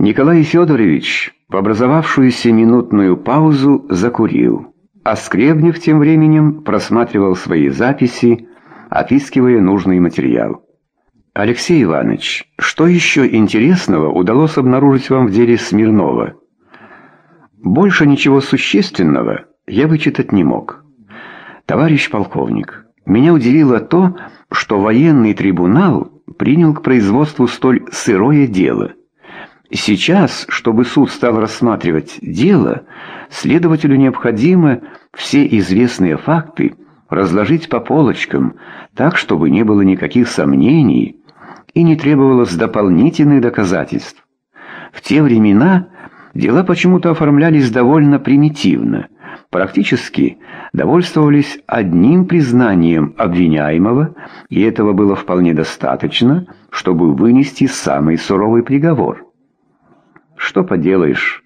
Николай Федорович в образовавшуюся минутную паузу закурил, а Скребнев тем временем просматривал свои записи, опискивая нужный материал. «Алексей Иванович, что еще интересного удалось обнаружить вам в деле Смирнова?» «Больше ничего существенного я вычитать не мог. Товарищ полковник, меня удивило то, что военный трибунал принял к производству столь сырое дело – Сейчас, чтобы суд стал рассматривать дело, следователю необходимо все известные факты разложить по полочкам, так, чтобы не было никаких сомнений и не требовалось дополнительных доказательств. В те времена дела почему-то оформлялись довольно примитивно, практически довольствовались одним признанием обвиняемого, и этого было вполне достаточно, чтобы вынести самый суровый приговор. Что поделаешь,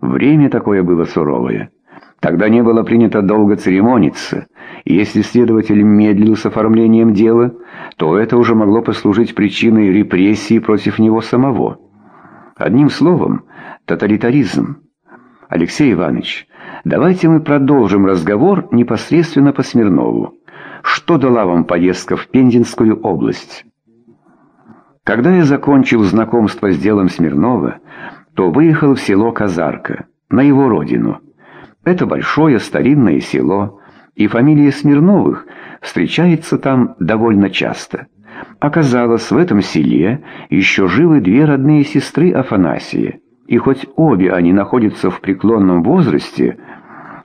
время такое было суровое. Тогда не было принято долго церемониться, если следователь медлил с оформлением дела, то это уже могло послужить причиной репрессий против него самого. Одним словом, тоталитаризм. Алексей Иванович, давайте мы продолжим разговор непосредственно по Смирнову. Что дала вам поездка в Пензенскую область? Когда я закончил знакомство с делом Смирнова, то выехал в село Казарка, на его родину. Это большое старинное село, и фамилия Смирновых встречается там довольно часто. Оказалось, в этом селе еще живы две родные сестры Афанасия, и хоть обе они находятся в преклонном возрасте,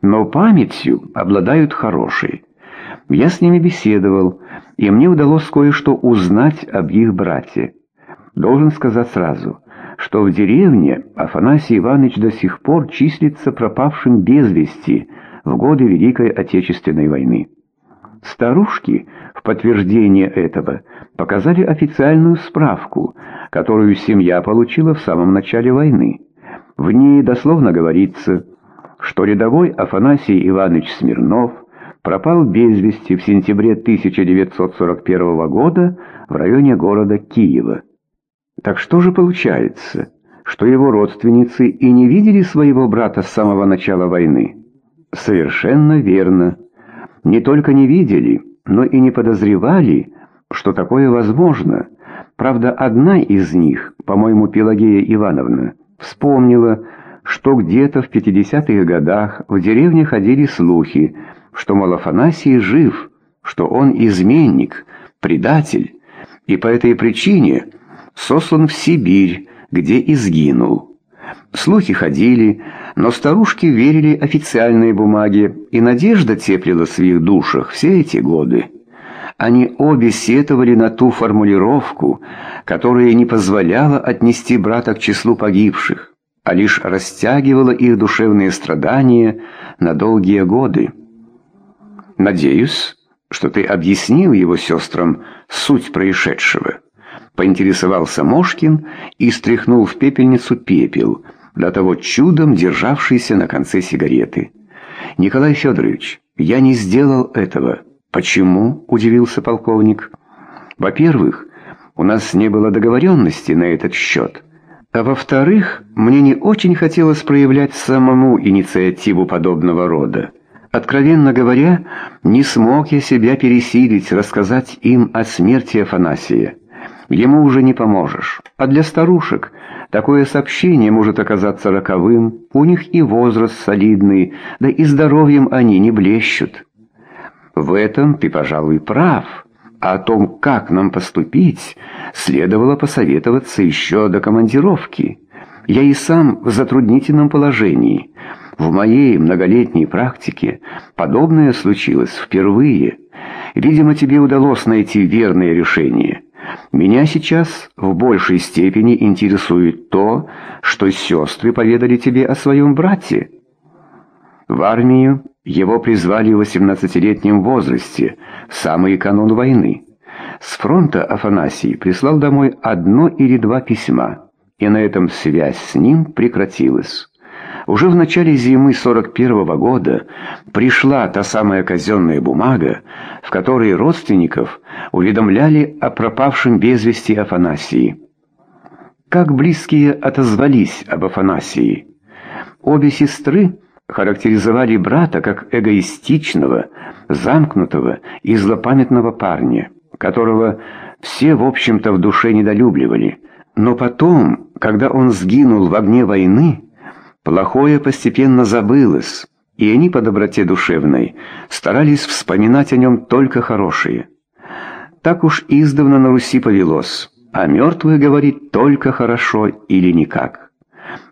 но памятью обладают хорошей. Я с ними беседовал, и мне удалось кое-что узнать об их брате. Должен сказать сразу – что в деревне Афанасий Иванович до сих пор числится пропавшим без вести в годы Великой Отечественной войны. Старушки в подтверждение этого показали официальную справку, которую семья получила в самом начале войны. В ней дословно говорится, что рядовой Афанасий Иванович Смирнов пропал без вести в сентябре 1941 года в районе города Киева. Так что же получается, что его родственницы и не видели своего брата с самого начала войны? Совершенно верно. Не только не видели, но и не подозревали, что такое возможно. Правда, одна из них, по-моему, Пелагея Ивановна, вспомнила, что где-то в 50-х годах в деревне ходили слухи, что Малафанасий жив, что он изменник, предатель, и по этой причине сослан в Сибирь, где и сгинул. Слухи ходили, но старушки верили официальной бумаге, и надежда теплилась в их душах все эти годы. Они обе сетовали на ту формулировку, которая не позволяла отнести брата к числу погибших, а лишь растягивала их душевные страдания на долгие годы. «Надеюсь, что ты объяснил его сестрам суть происшедшего» поинтересовался Мошкин и стряхнул в пепельницу пепел, до того чудом державшийся на конце сигареты. «Николай Федорович, я не сделал этого». «Почему?» – удивился полковник. «Во-первых, у нас не было договоренности на этот счет. А во-вторых, мне не очень хотелось проявлять самому инициативу подобного рода. Откровенно говоря, не смог я себя пересилить рассказать им о смерти Афанасия ему уже не поможешь. А для старушек такое сообщение может оказаться роковым, у них и возраст солидный, да и здоровьем они не блещут. В этом ты, пожалуй, прав. О том, как нам поступить, следовало посоветоваться еще до командировки. Я и сам в затруднительном положении. В моей многолетней практике подобное случилось впервые. Видимо, тебе удалось найти верное решение. Меня сейчас в большей степени интересует то, что сестры поведали тебе о своем брате. В армию его призвали в 18-летнем возрасте, в самый канун войны. С фронта Афанасий прислал домой одно или два письма, и на этом связь с ним прекратилась. Уже в начале зимы 41 -го года пришла та самая казенная бумага, в которой родственников уведомляли о пропавшем без вести Афанасии. Как близкие отозвались об Афанасии. Обе сестры характеризовали брата как эгоистичного, замкнутого и злопамятного парня, которого все, в общем-то, в душе недолюбливали. Но потом, когда он сгинул в огне войны, плохое постепенно забылось, и они по доброте душевной старались вспоминать о нем только хорошее. Так уж издавна на Руси повелось, а мертвый говорит только хорошо или никак.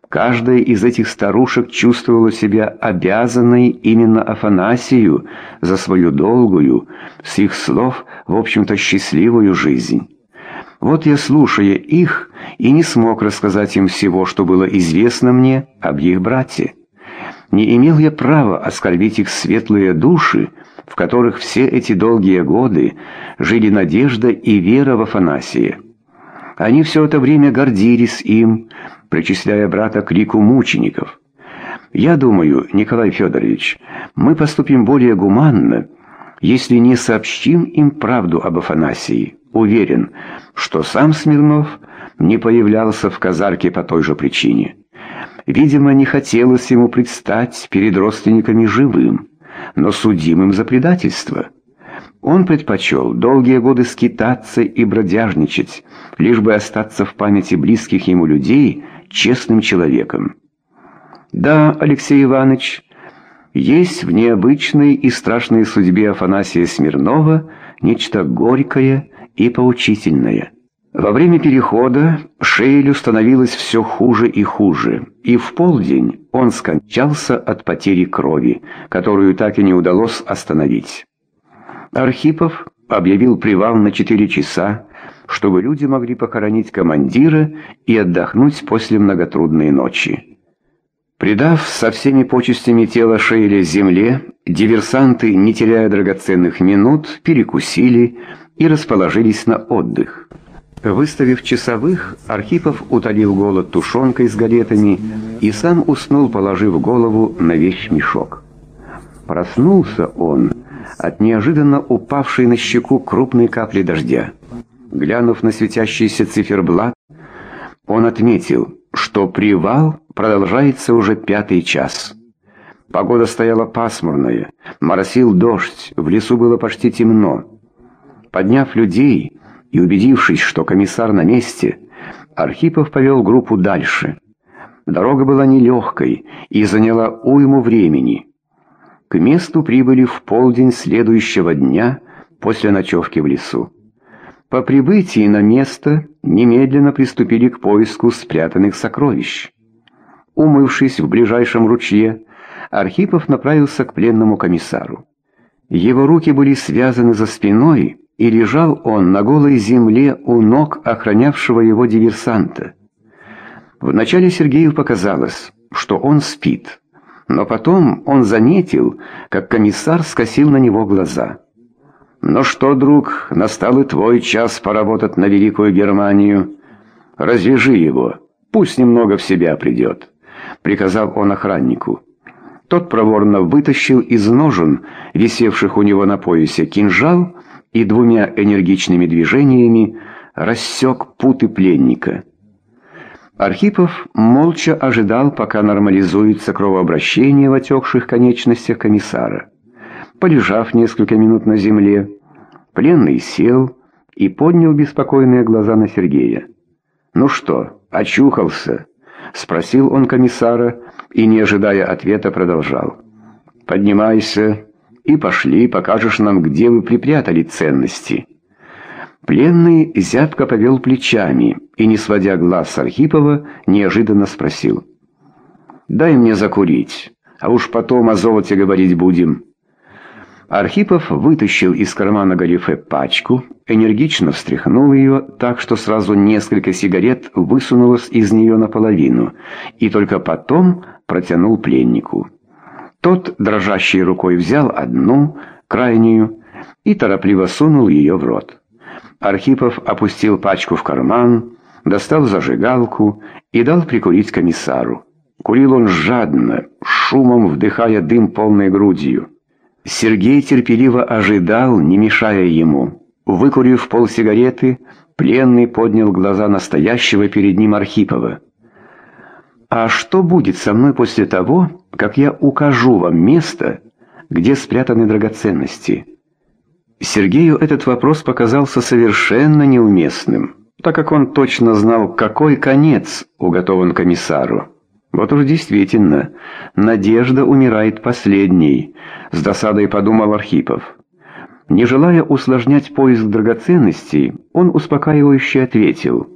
Каждая из этих старушек чувствовала себя обязанной именно Афанасию за свою долгую, с их слов, в общем-то, счастливую жизнь. Вот я, слушая их, и не смог рассказать им всего, что было известно мне об их брате. Не имел я права оскорбить их светлые души, в которых все эти долгие годы жили надежда и вера в Афанасия. Они все это время гордились им, причисляя брата к лику мучеников. Я думаю, Николай Федорович, мы поступим более гуманно, если не сообщим им правду об Афанасии. Уверен, что сам Смирнов не появлялся в казарке по той же причине. Видимо, не хотелось ему предстать перед родственниками живым, но судимым за предательство. Он предпочел долгие годы скитаться и бродяжничать, лишь бы остаться в памяти близких ему людей честным человеком. Да, Алексей Иванович, есть в необычной и страшной судьбе Афанасия Смирнова нечто горькое и поучительное. Во время перехода Шейлю становилось все хуже и хуже, и в полдень он скончался от потери крови, которую так и не удалось остановить. Архипов объявил привал на четыре часа, чтобы люди могли похоронить командира и отдохнуть после многотрудной ночи. Придав со всеми почестями тело Шейля земле, диверсанты, не теряя драгоценных минут, перекусили и расположились на отдых. Выставив часовых, Архипов утолил голод тушенкой с галетами и сам уснул, положив голову на вещмешок. Проснулся он от неожиданно упавшей на щеку крупной капли дождя. Глянув на светящийся циферблат, он отметил, что привал продолжается уже пятый час. Погода стояла пасмурная, моросил дождь, в лесу было почти темно. Подняв людей и убедившись, что комиссар на месте, Архипов повел группу дальше. Дорога была нелегкой и заняла уйму времени. К месту прибыли в полдень следующего дня после ночевки в лесу. По прибытии на место немедленно приступили к поиску спрятанных сокровищ. Умывшись в ближайшем ручье, Архипов направился к пленному комиссару. Его руки были связаны за спиной, и лежал он на голой земле у ног охранявшего его диверсанта. Вначале Сергею показалось, что он спит. Но потом он заметил, как комиссар скосил на него глаза. «Ну что, друг, настал и твой час поработать на Великую Германию. Развяжи его, пусть немного в себя придет», — приказал он охраннику. Тот проворно вытащил из ножен, висевших у него на поясе, кинжал и двумя энергичными движениями рассек путы пленника. Архипов молча ожидал, пока нормализуется кровообращение в отекших конечностях комиссара. Полежав несколько минут на земле, пленный сел и поднял беспокойные глаза на Сергея. «Ну что, очухался?» — спросил он комиссара и, не ожидая ответа, продолжал. «Поднимайся и пошли, покажешь нам, где вы припрятали ценности». Пленный зябко повел плечами и, не сводя глаз с Архипова, неожиданно спросил. «Дай мне закурить, а уж потом о золоте говорить будем». Архипов вытащил из кармана галифе пачку, энергично встряхнул ее так, что сразу несколько сигарет высунулось из нее наполовину, и только потом протянул пленнику. Тот дрожащей рукой взял одну, крайнюю, и торопливо сунул ее в рот. Архипов опустил пачку в карман, достал зажигалку и дал прикурить комиссару. Курил он жадно, шумом вдыхая дым полной грудью. Сергей терпеливо ожидал, не мешая ему. Выкурив полсигареты, пленный поднял глаза настоящего перед ним Архипова. «А что будет со мной после того, как я укажу вам место, где спрятаны драгоценности?» Сергею этот вопрос показался совершенно неуместным, так как он точно знал, какой конец уготован комиссару. Вот уж действительно, надежда умирает последней, с досадой подумал Архипов. Не желая усложнять поиск драгоценностей, он успокаивающе ответил.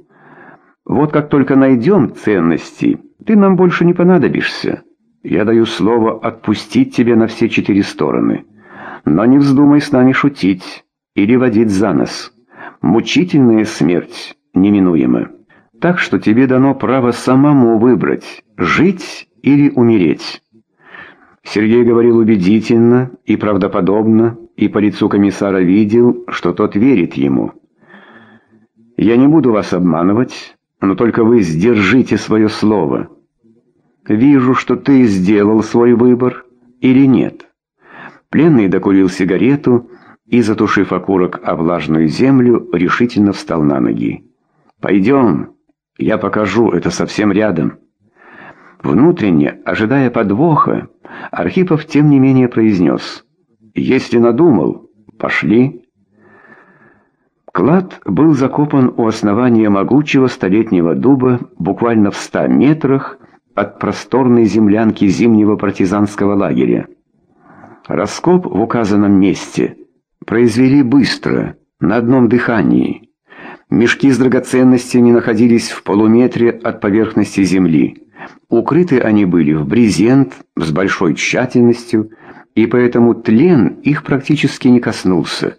«Вот как только найдем ценности, ты нам больше не понадобишься. Я даю слово отпустить тебя на все четыре стороны. Но не вздумай с нами шутить или водить за нос. Мучительная смерть неминуема. Так что тебе дано право самому выбрать, жить или умереть». Сергей говорил убедительно и правдоподобно, и по лицу комиссара видел, что тот верит ему. «Я не буду вас обманывать, но только вы сдержите свое слово. Вижу, что ты сделал свой выбор или нет». Пленный докурил сигарету и, затушив окурок о влажную землю, решительно встал на ноги. «Пойдем, я покажу, это совсем рядом». Внутренне, ожидая подвоха, Архипов тем не менее произнес «Если надумал, пошли». Клад был закопан у основания могучего столетнего дуба буквально в ста метрах от просторной землянки зимнего партизанского лагеря. Раскоп в указанном месте произвели быстро, на одном дыхании. Мешки с драгоценностями находились в полуметре от поверхности земли. Укрыты они были в брезент с большой тщательностью, и поэтому тлен их практически не коснулся.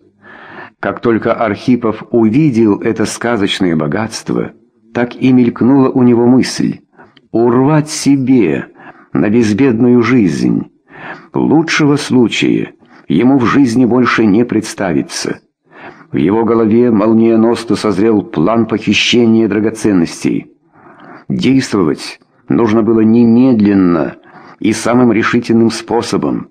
Как только Архипов увидел это сказочное богатство, так и мелькнула у него мысль урвать себе на безбедную жизнь. Лучшего случая ему в жизни больше не представится. В его голове молниеносно созрел план похищения драгоценностей. Действовать нужно было немедленно и самым решительным способом.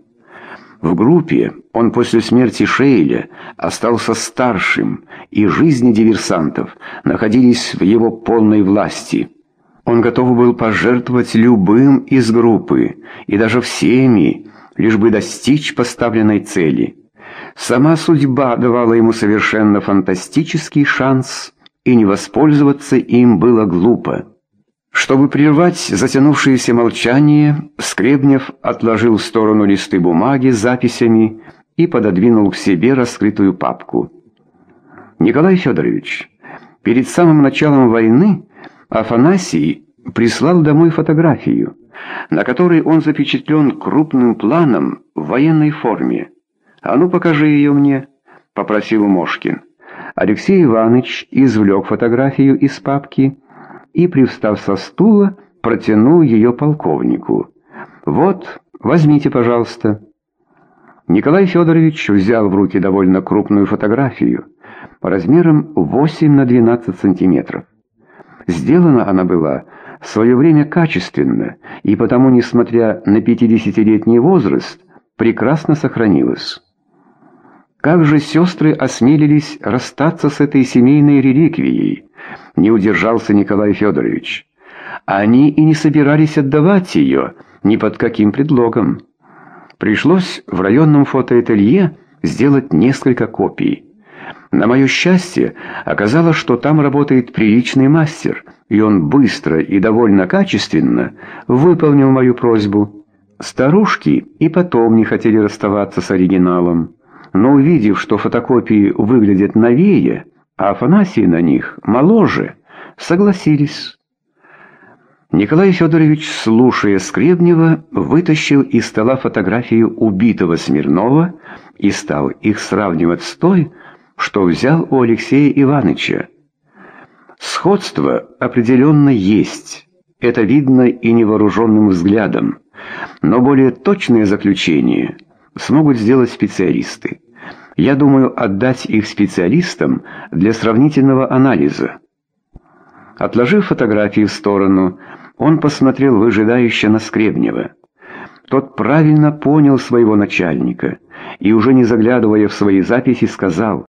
В группе он после смерти Шейля остался старшим, и жизни диверсантов находились в его полной власти. Он готов был пожертвовать любым из группы, и даже всеми, лишь бы достичь поставленной цели. Сама судьба давала ему совершенно фантастический шанс, и не воспользоваться им было глупо. Чтобы прервать затянувшееся молчание, Скребнев отложил в сторону листы бумаги с записями и пододвинул к себе раскрытую папку. «Николай Федорович, перед самым началом войны Афанасий прислал домой фотографию, на которой он запечатлен крупным планом в военной форме. «А ну, покажи ее мне», — попросил Мошкин. Алексей Иванович извлек фотографию из папки и, привстав со стула, протянул ее полковнику. «Вот, возьмите, пожалуйста». Николай Федорович взял в руки довольно крупную фотографию, по размерам 8 на 12 сантиметров. Сделана она была в свое время качественно, и потому, несмотря на 50-летний возраст, прекрасно сохранилась. Как же сестры осмелились расстаться с этой семейной реликвией? Не удержался Николай Федорович. Они и не собирались отдавать ее ни под каким предлогом. Пришлось в районном фотоателье сделать несколько копий. На мое счастье, оказалось, что там работает приличный мастер, и он быстро и довольно качественно выполнил мою просьбу. Старушки и потом не хотели расставаться с оригиналом, но увидев, что фотокопии выглядят новее, а Афанасий на них моложе, согласились. Николай Федорович, слушая Скребнева, вытащил из стола фотографию убитого Смирнова и стал их сравнивать с той, что взял у Алексея Ивановича. Сходство определенно есть, это видно и невооруженным взглядом, но более точное заключение смогут сделать специалисты. Я думаю отдать их специалистам для сравнительного анализа. Отложив фотографии в сторону, он посмотрел выжидающе на Скребнева. Тот правильно понял своего начальника и, уже не заглядывая в свои записи, сказал